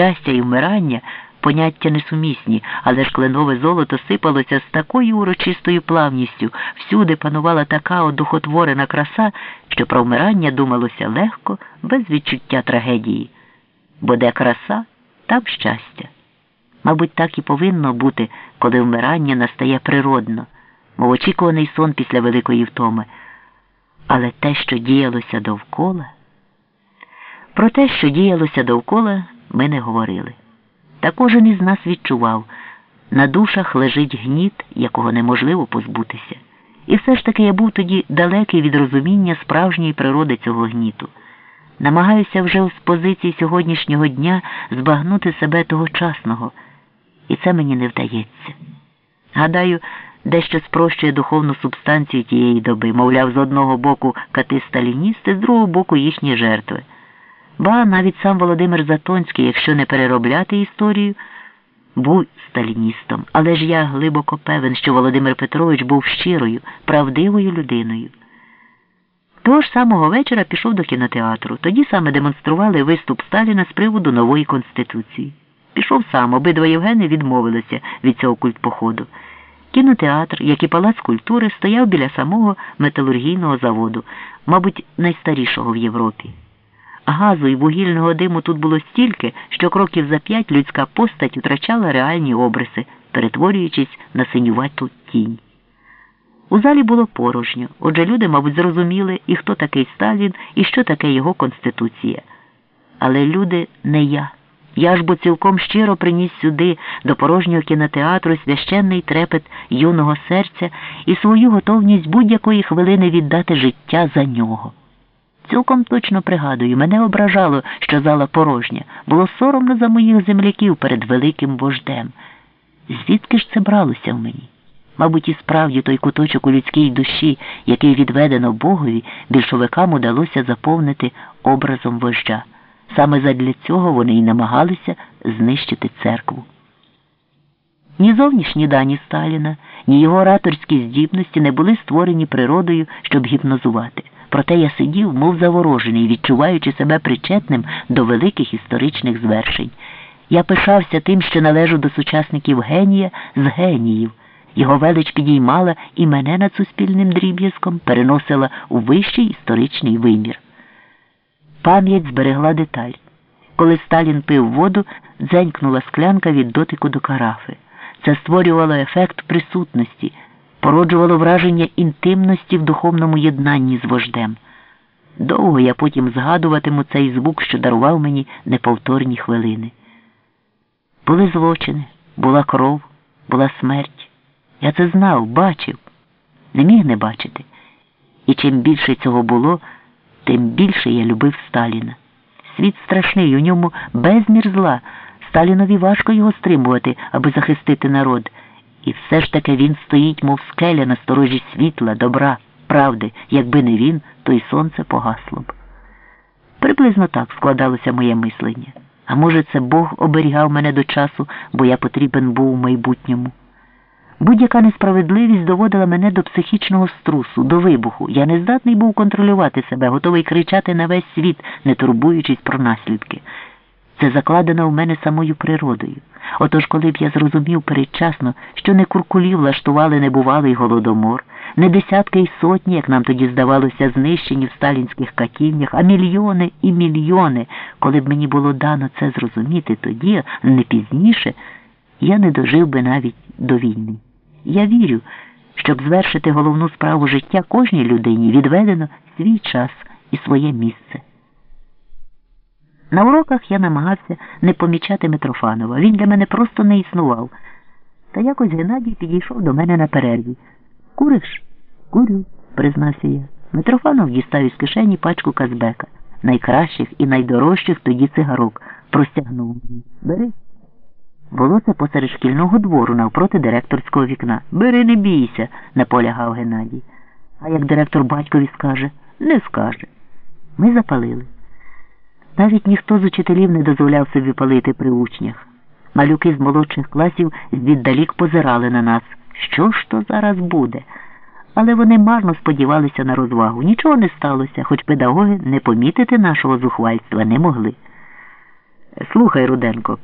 Щастя і вмирання поняття несумісні, але ж кленове золото сипалося з такою урочистою плавністю, всюди панувала така одухотворена краса, що про вмирання думалося легко, без відчуття трагедії. Бо де краса, там щастя. Мабуть, так і повинно бути, коли вмирання настає природно, мов очікуваний сон після великої втоми. Але те, що діялося довкола, про те, що діялося довкола, ми не говорили. Та кожен із нас відчував, на душах лежить гніт, якого неможливо позбутися. І все ж таки я був тоді далекий від розуміння справжньої природи цього гніту. Намагаюся вже з позиції сьогоднішнього дня збагнути себе тогочасного, і це мені не вдається. Гадаю, дещо спрощує духовну субстанцію тієї доби, мовляв, з одного боку кати сталіністи, з другого боку їхні жертви. Ба навіть сам Володимир Затонський, якщо не переробляти історію, був сталіністом, але ж я глибоко певен, що Володимир Петрович був щирою, правдивою людиною. Того ж самого вечора пішов до кінотеатру. Тоді саме демонстрували виступ Сталіна з приводу нової конституції. Пішов сам, обидва Євгени відмовилися від цього культпоходу. Кінотеатр, як і палац культури, стояв біля самого металургійного заводу, мабуть, найстарішого в Європі. Газу і вугільного диму тут було стільки, що кроків за п'ять людська постать втрачала реальні обриси, перетворюючись на синювату тінь. У залі було порожньо, отже люди, мабуть, зрозуміли, і хто такий Сталін, і що таке його конституція. Але люди не я. Я ж бо цілком щиро приніс сюди, до порожнього кінотеатру, священний трепет юного серця і свою готовність будь-якої хвилини віддати життя за нього. Цілком точно пригадую, мене ображало, що зала порожня. Було соромно за моїх земляків перед великим вождем. Звідки ж це бралося в мені? Мабуть, і справді той куточок у людській душі, який відведено Богові, більшовикам удалося заповнити образом вождя. Саме задля цього вони й намагалися знищити церкву. Ні зовнішні дані Сталіна, ні його ораторські здібності не були створені природою, щоб гіпнозувати. Проте я сидів, мов заворожений, відчуваючи себе причетним до великих історичних звершень. Я пишався тим, що належу до сучасників генія з геніїв. Його велич підіймала і мене над суспільним дріб'язком переносила у вищий історичний вимір. Пам'ять зберегла деталь. Коли Сталін пив воду, дзенькнула склянка від дотику до карафи. Це створювало ефект присутності породжувало враження інтимності в духовному єднанні з вождем. Довго я потім згадуватиму цей звук, що дарував мені неповторні хвилини. Були злочини, була кров, була смерть. Я це знав, бачив, не міг не бачити. І чим більше цього було, тим більше я любив Сталіна. Світ страшний, у ньому безмір зла. Сталінові важко його стримувати, аби захистити народ. І все ж таки він стоїть, мов скеля на сторожі світла, добра, правди, якби не він, то й сонце погасло б. Приблизно так складалося моє мислення. А може, це Бог оберігав мене до часу, бо я потрібен був у майбутньому. Будь-яка несправедливість доводила мене до психічного струсу, до вибуху. Я не здатний був контролювати себе, готовий кричати на весь світ, не турбуючись про наслідки. Це закладено в мене самою природою. Отож, коли б я зрозумів передчасно, що не куркулі влаштували небувалий голодомор, не десятки й сотні, як нам тоді здавалося, знищені в сталінських катівнях, а мільйони і мільйони, коли б мені було дано це зрозуміти тоді, не пізніше, я не дожив би навіть до війни. Я вірю, щоб звершити головну справу життя кожній людині відведено свій час і своє місце. На уроках я намагався не помічати Митрофанова. Він для мене просто не існував. Та якось Геннадій підійшов до мене на перерві. Куриш? Курю, признався я. Митрофанов дістав із кишені пачку Казбека, найкращих і найдорожчих тоді цигарок, простягнув мені. Бери. Було це посеред шкільного двору навпроти директорського вікна. Бери, не бійся, наполягав Геннадій. А як директор батькові скаже, не скаже. Ми запалили. Навіть ніхто з учителів не дозволяв собі палити при учнях. Малюки з молодших класів звіддалік позирали на нас. Що ж то зараз буде? Але вони марно сподівалися на розвагу. Нічого не сталося, хоч педагоги не помітити нашого зухвальства не могли. Слухай, Руденко.